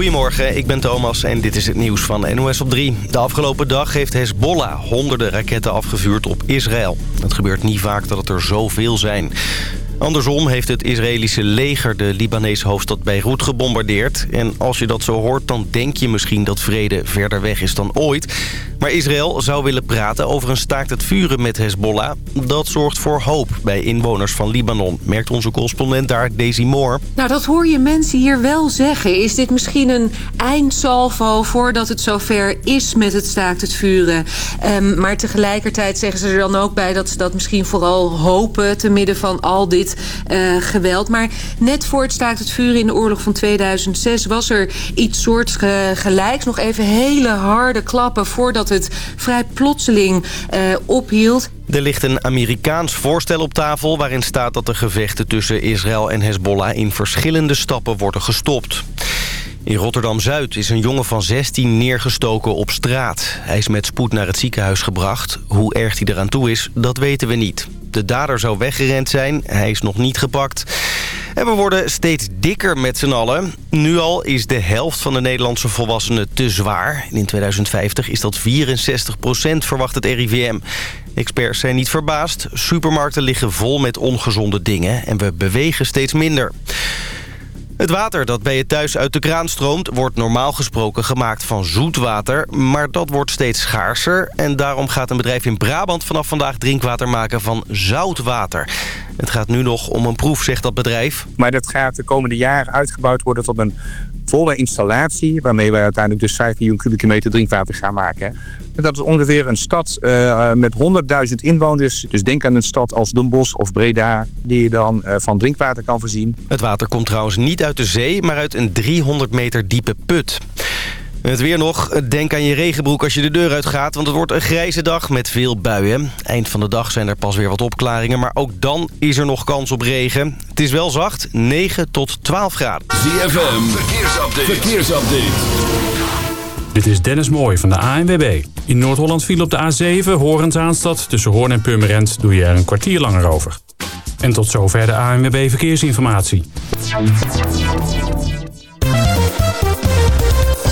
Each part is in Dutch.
Goedemorgen, ik ben Thomas en dit is het nieuws van NOS op 3. De afgelopen dag heeft Hezbollah honderden raketten afgevuurd op Israël. Het gebeurt niet vaak dat het er zoveel zijn. Andersom heeft het Israëlische leger de Libanese hoofdstad Beirut gebombardeerd. En als je dat zo hoort, dan denk je misschien dat vrede verder weg is dan ooit. Maar Israël zou willen praten over een staakt het vuren met Hezbollah. Dat zorgt voor hoop bij inwoners van Libanon, merkt onze correspondent daar, Daisy Moore. Nou, dat hoor je mensen hier wel zeggen. Is dit misschien een eindsalvo voordat het zover is met het staakt het vuren? Um, maar tegelijkertijd zeggen ze er dan ook bij dat ze dat misschien vooral hopen... te midden van al dit uh, geweld. Maar net voor het staakt het vuren in de oorlog van 2006... was er iets soortgelijks. Nog even hele harde klappen voordat het vrij plotseling uh, ophield. Er ligt een Amerikaans voorstel op tafel... waarin staat dat de gevechten tussen Israël en Hezbollah... in verschillende stappen worden gestopt. In Rotterdam-Zuid is een jongen van 16 neergestoken op straat. Hij is met spoed naar het ziekenhuis gebracht. Hoe erg hij eraan toe is, dat weten we niet. De dader zou weggerend zijn. Hij is nog niet gepakt. En we worden steeds dikker met z'n allen. Nu al is de helft van de Nederlandse volwassenen te zwaar. In 2050 is dat 64 procent, verwacht het RIVM. Experts zijn niet verbaasd. Supermarkten liggen vol met ongezonde dingen en we bewegen steeds minder. Het water dat bij je thuis uit de kraan stroomt... wordt normaal gesproken gemaakt van zoetwater. Maar dat wordt steeds schaarser. En daarom gaat een bedrijf in Brabant vanaf vandaag drinkwater maken van zoutwater. Het gaat nu nog om een proef, zegt dat bedrijf. Maar dat gaat de komende jaren uitgebouwd worden tot een volle installatie... waarmee we uiteindelijk dus 5 miljoen kubieke meter drinkwater gaan maken. En dat is ongeveer een stad uh, met 100.000 inwoners. Dus denk aan een stad als Den Bosch of Breda... die je dan uh, van drinkwater kan voorzien. Het water komt trouwens niet uit de zee... maar uit een 300 meter diepe put. Het weer nog. Denk aan je regenbroek als je de deur uitgaat... want het wordt een grijze dag met veel buien. Eind van de dag zijn er pas weer wat opklaringen... maar ook dan is er nog kans op regen. Het is wel zacht, 9 tot 12 graden. ZFM, verkeersupdate. verkeersupdate. Dit is Dennis Mooij van de ANWB. In Noord-Holland viel op de A7 Horens Tussen Hoorn en Purmerend doe je er een kwartier langer over. En tot zover de ANWB Verkeersinformatie.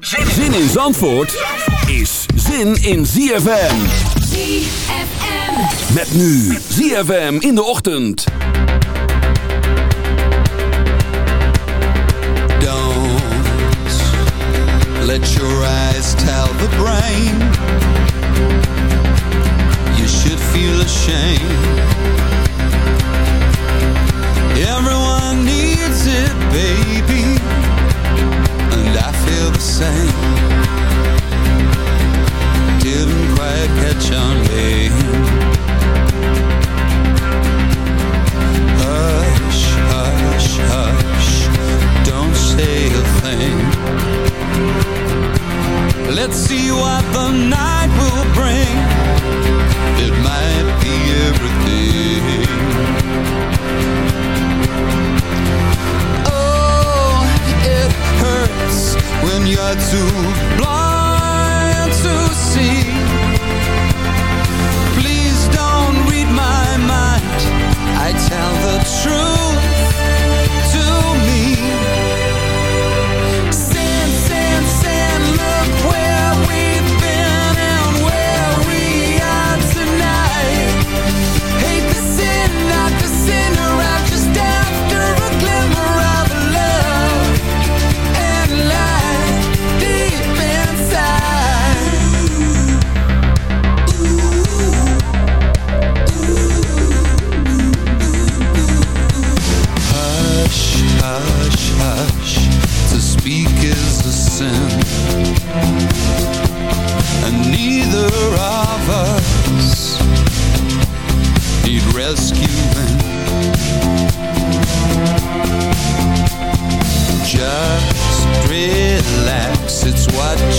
Zin in Zandvoort is zin in ZFM. ZFM. Met nu ZFM in de ochtend. Let your eyes tell the brain You should feel ashamed Everyone needs it, baby the same. Didn't quite catch on, Hush, hush, hush. Don't say a thing. Let's see what the night will bring. naartoe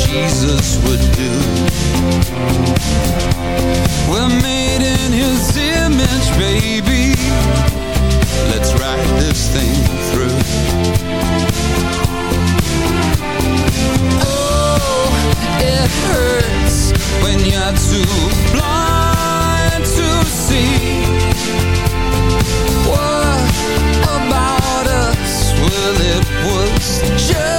Jesus would do. We're made in his image, baby. Let's ride this thing through. Oh, it hurts when you're too blind to see. What about us? Well, it was just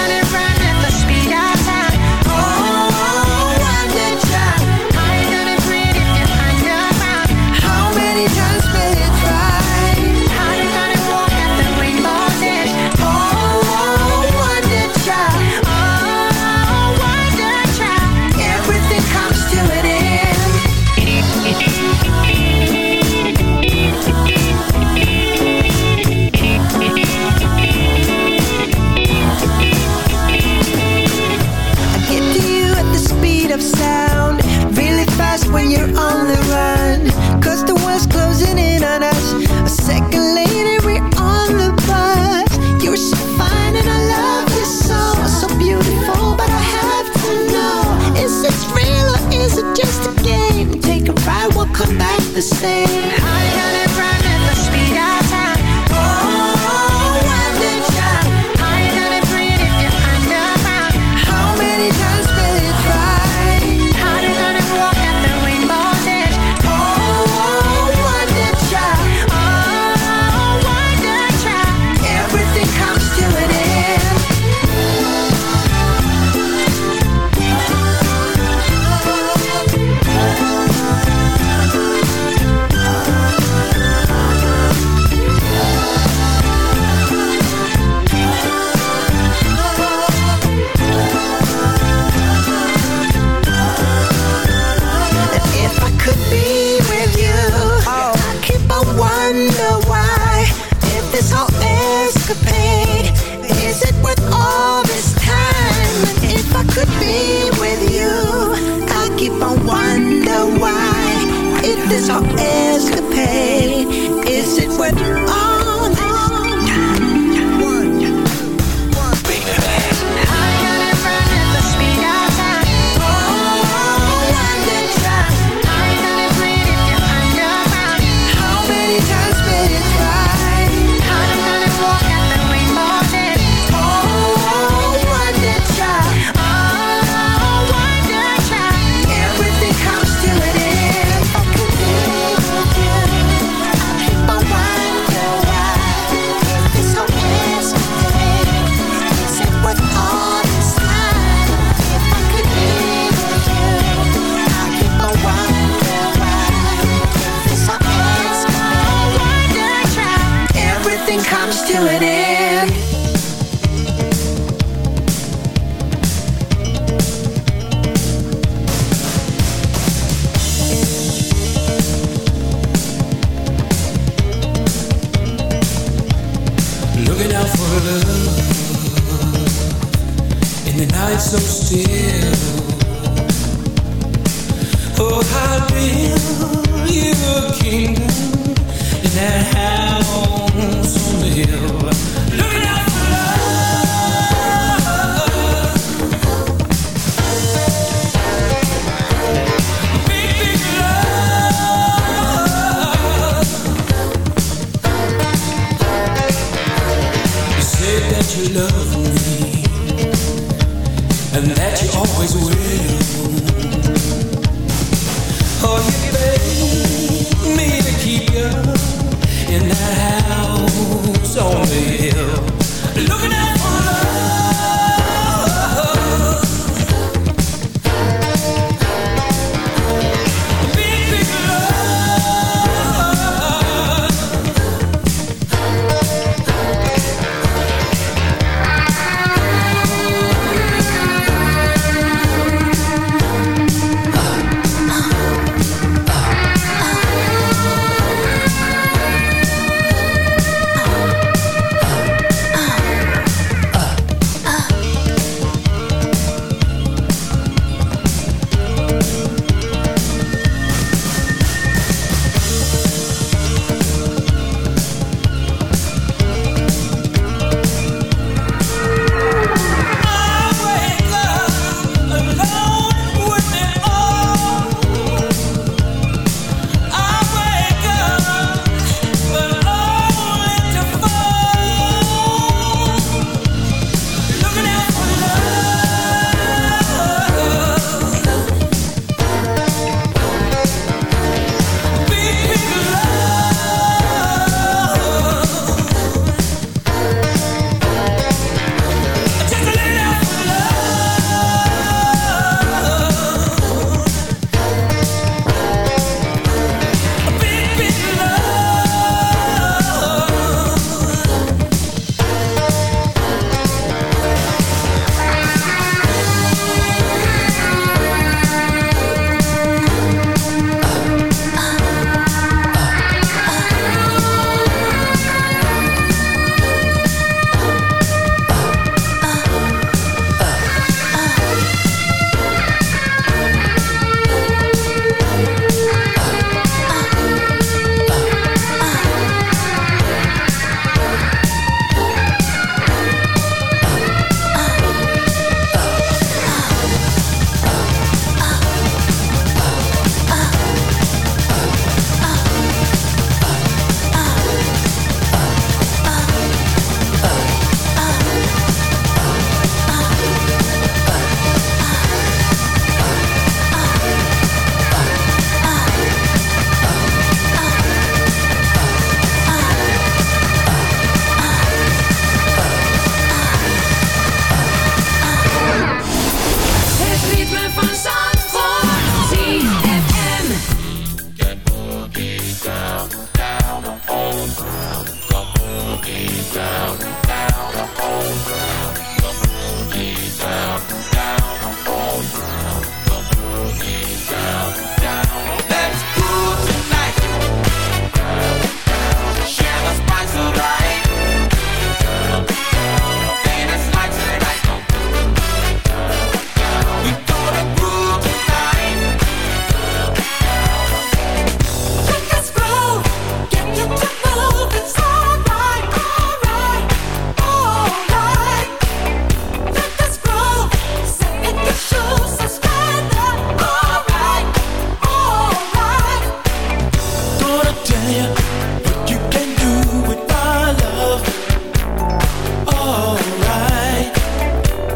and then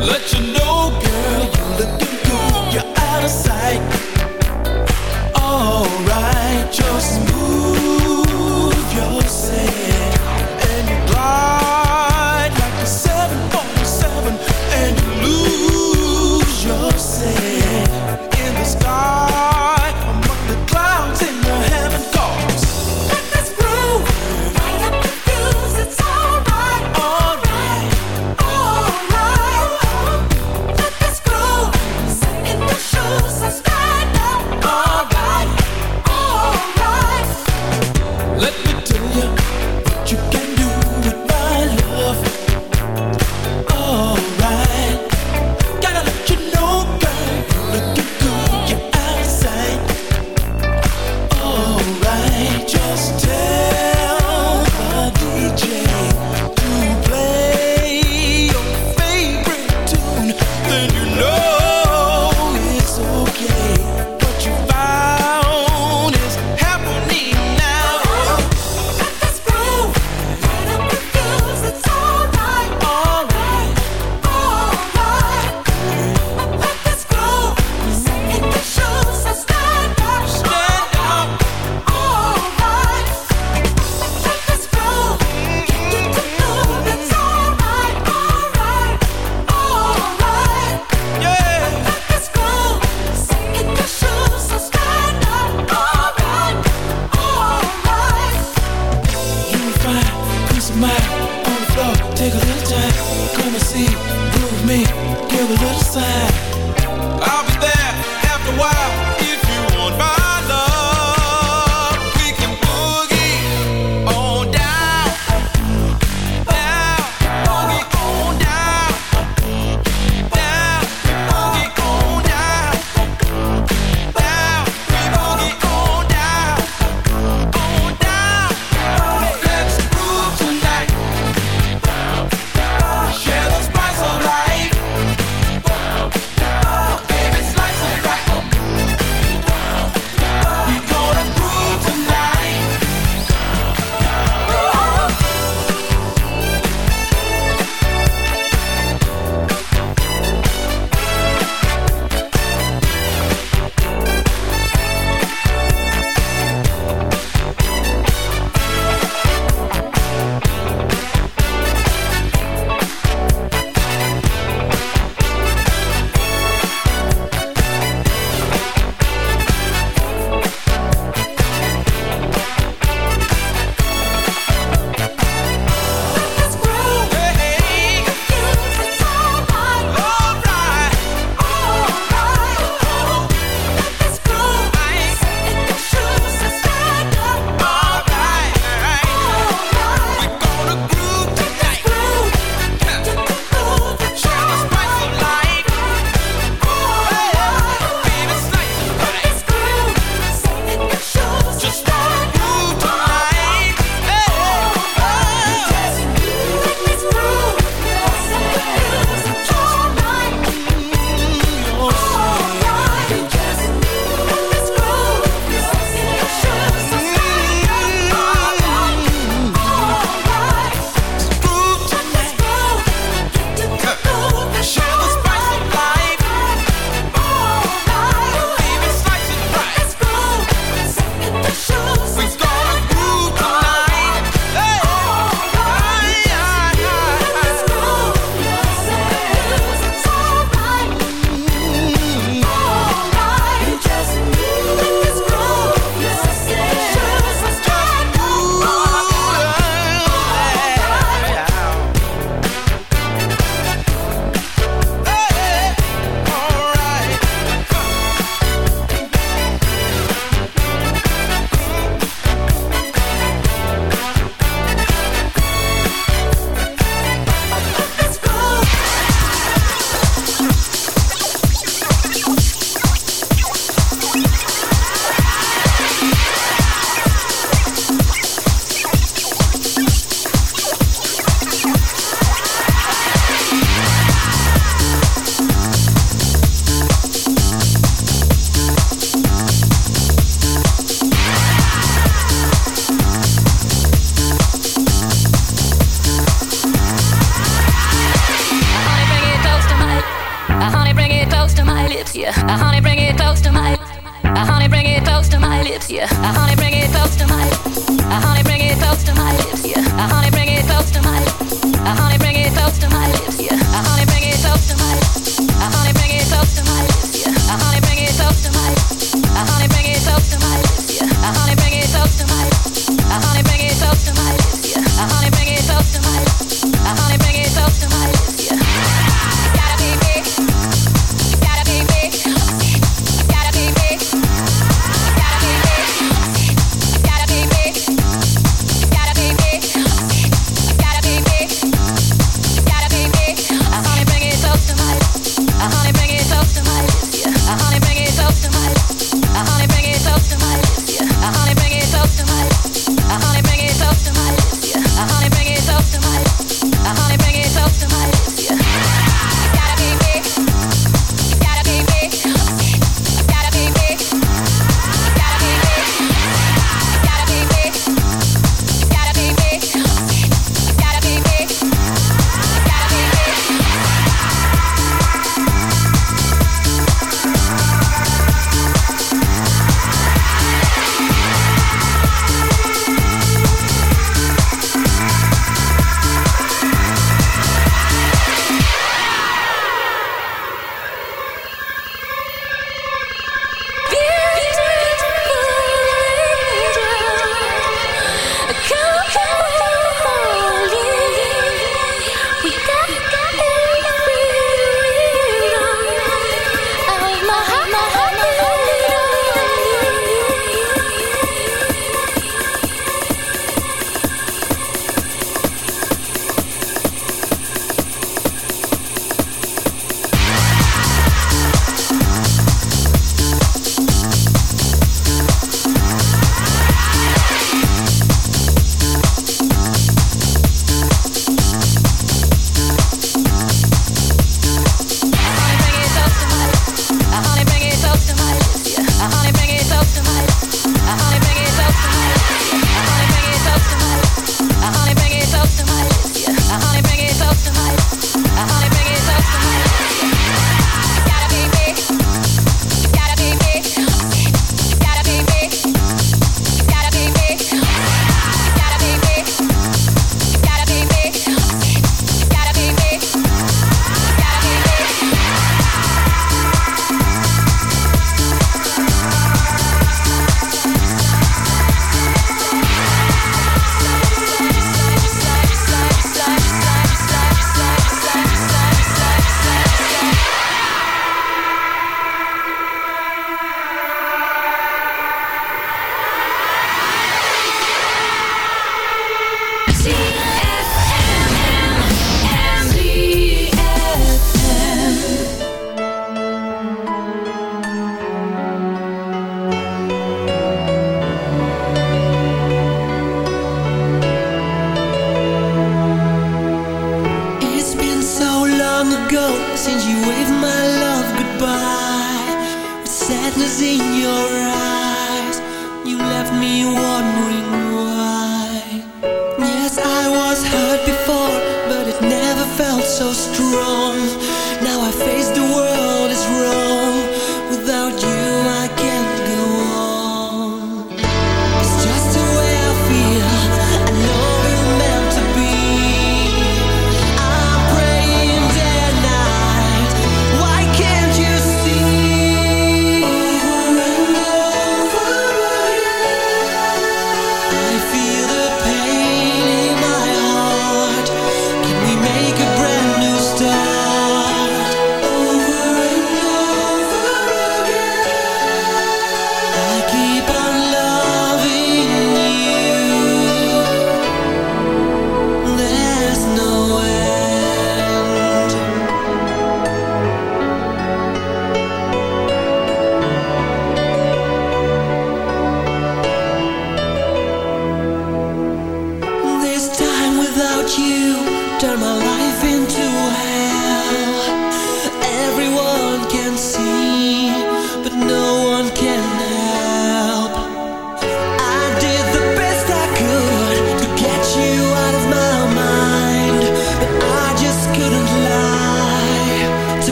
Let you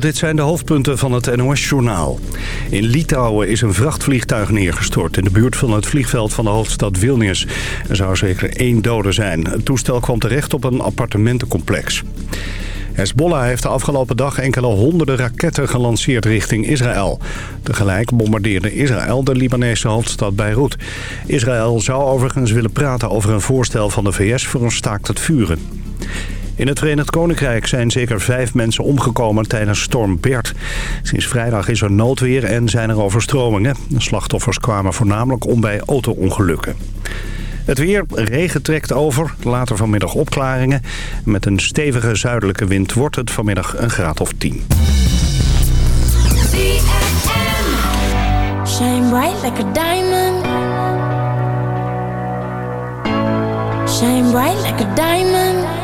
Dit zijn de hoofdpunten van het NOS-journaal. In Litouwen is een vrachtvliegtuig neergestort in de buurt van het vliegveld van de hoofdstad Vilnius. Er zou zeker één dode zijn. Het toestel kwam terecht op een appartementencomplex. Hezbollah heeft de afgelopen dag enkele honderden raketten gelanceerd richting Israël. Tegelijk bombardeerde Israël de Libanese hoofdstad Beirut. Israël zou overigens willen praten over een voorstel van de VS voor een staakt het vuren. In het Verenigd Koninkrijk zijn zeker vijf mensen omgekomen tijdens storm Bert. Sinds vrijdag is er noodweer en zijn er overstromingen. De slachtoffers kwamen voornamelijk om bij auto-ongelukken. Het weer, regen trekt over, later vanmiddag opklaringen. Met een stevige zuidelijke wind wordt het vanmiddag een graad of 10. Shine like a diamond. Shine like a diamond.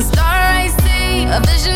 Star, I see. A vision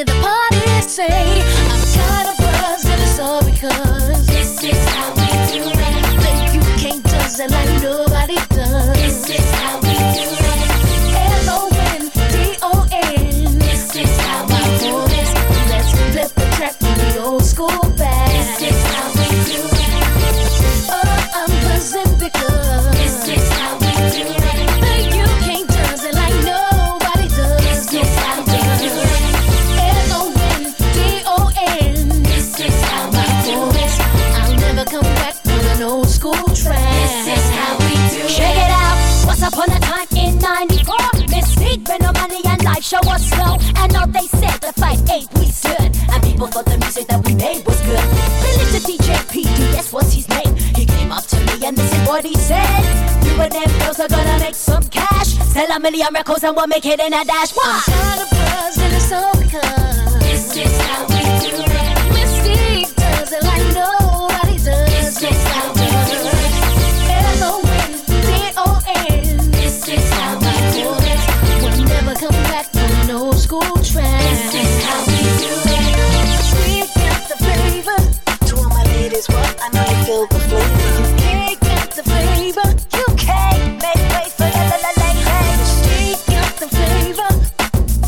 Hear the party say, I'm kind of buzzed, and it's all because This is how we do it. that you can't does it like nobody show us slow. And all they said, the fight eight we stood. And people thought the music that we made was good. The DJ PD, yes, what's his name? He came up to me and this is what he said. You and them girls are gonna make some cash. Sell a million records and we'll make it in a dash. Why? Kind of buzz and it's all because This is how I know you feel the flavor. We got the flavor. UK, make way for the la la lady. We got the flavor.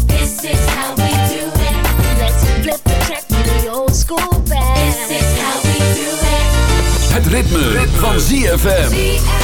This is how we do it. Let's flip the track with the old school band. This is how we do it. Het ritme, van ZFM.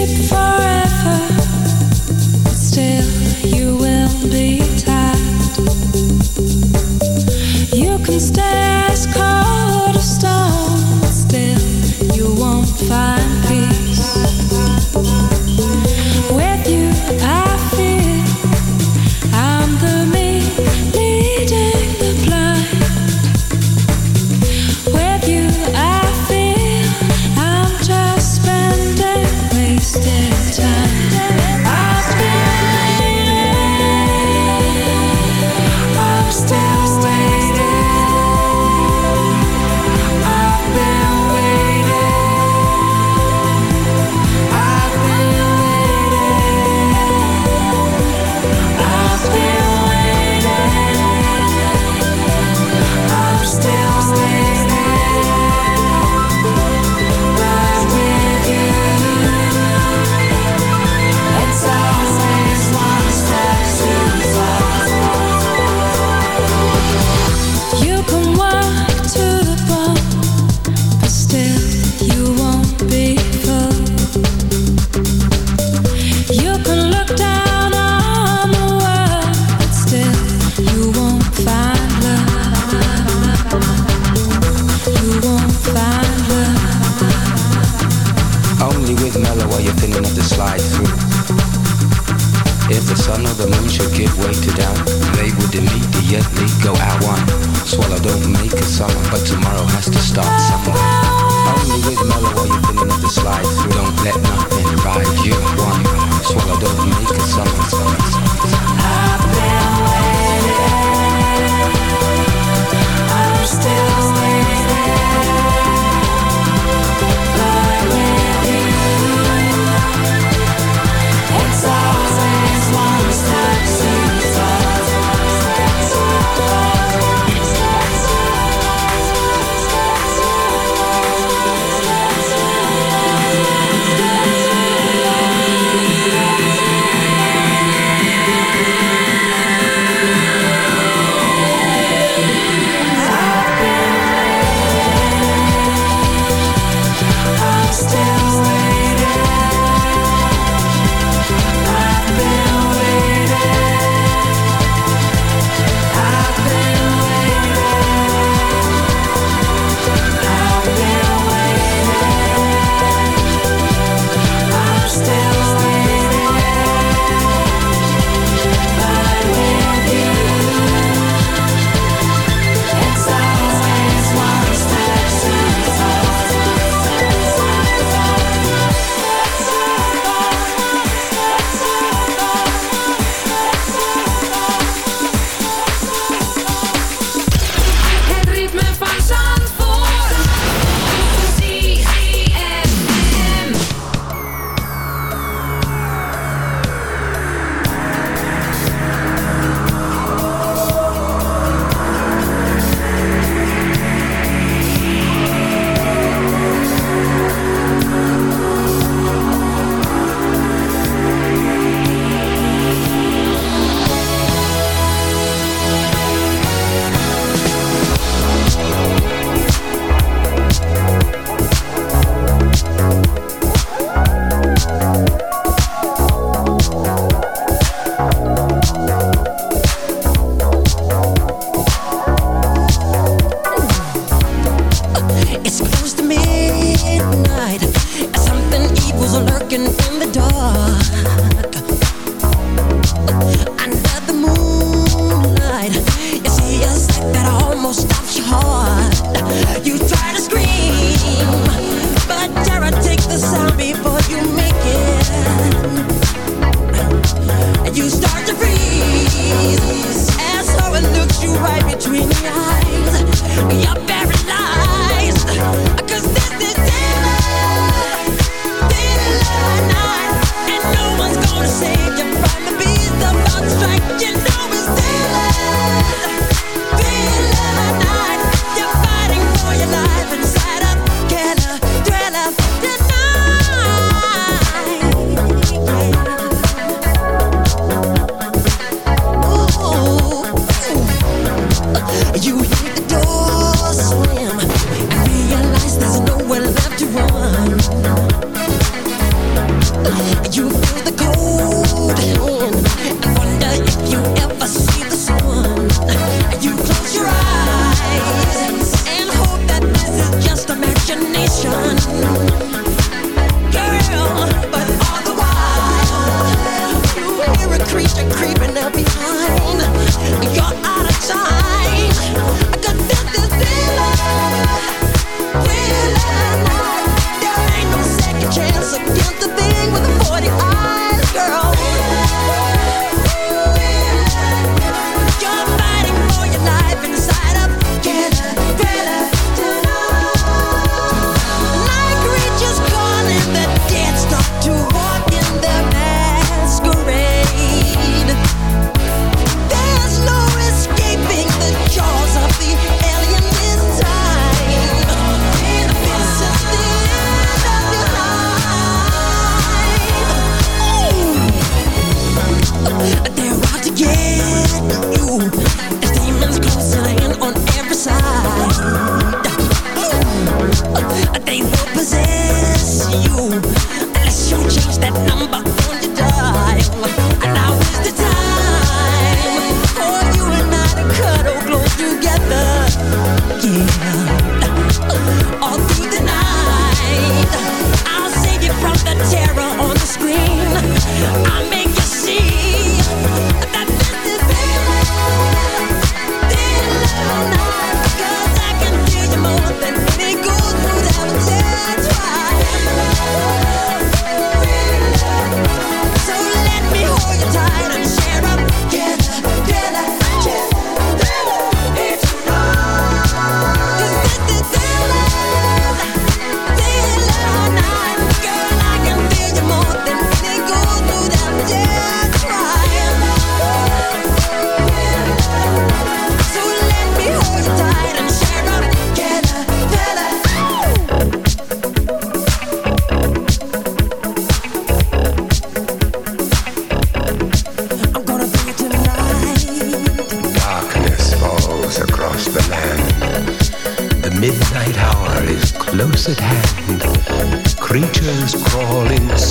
You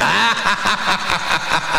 Ha ha ha ha!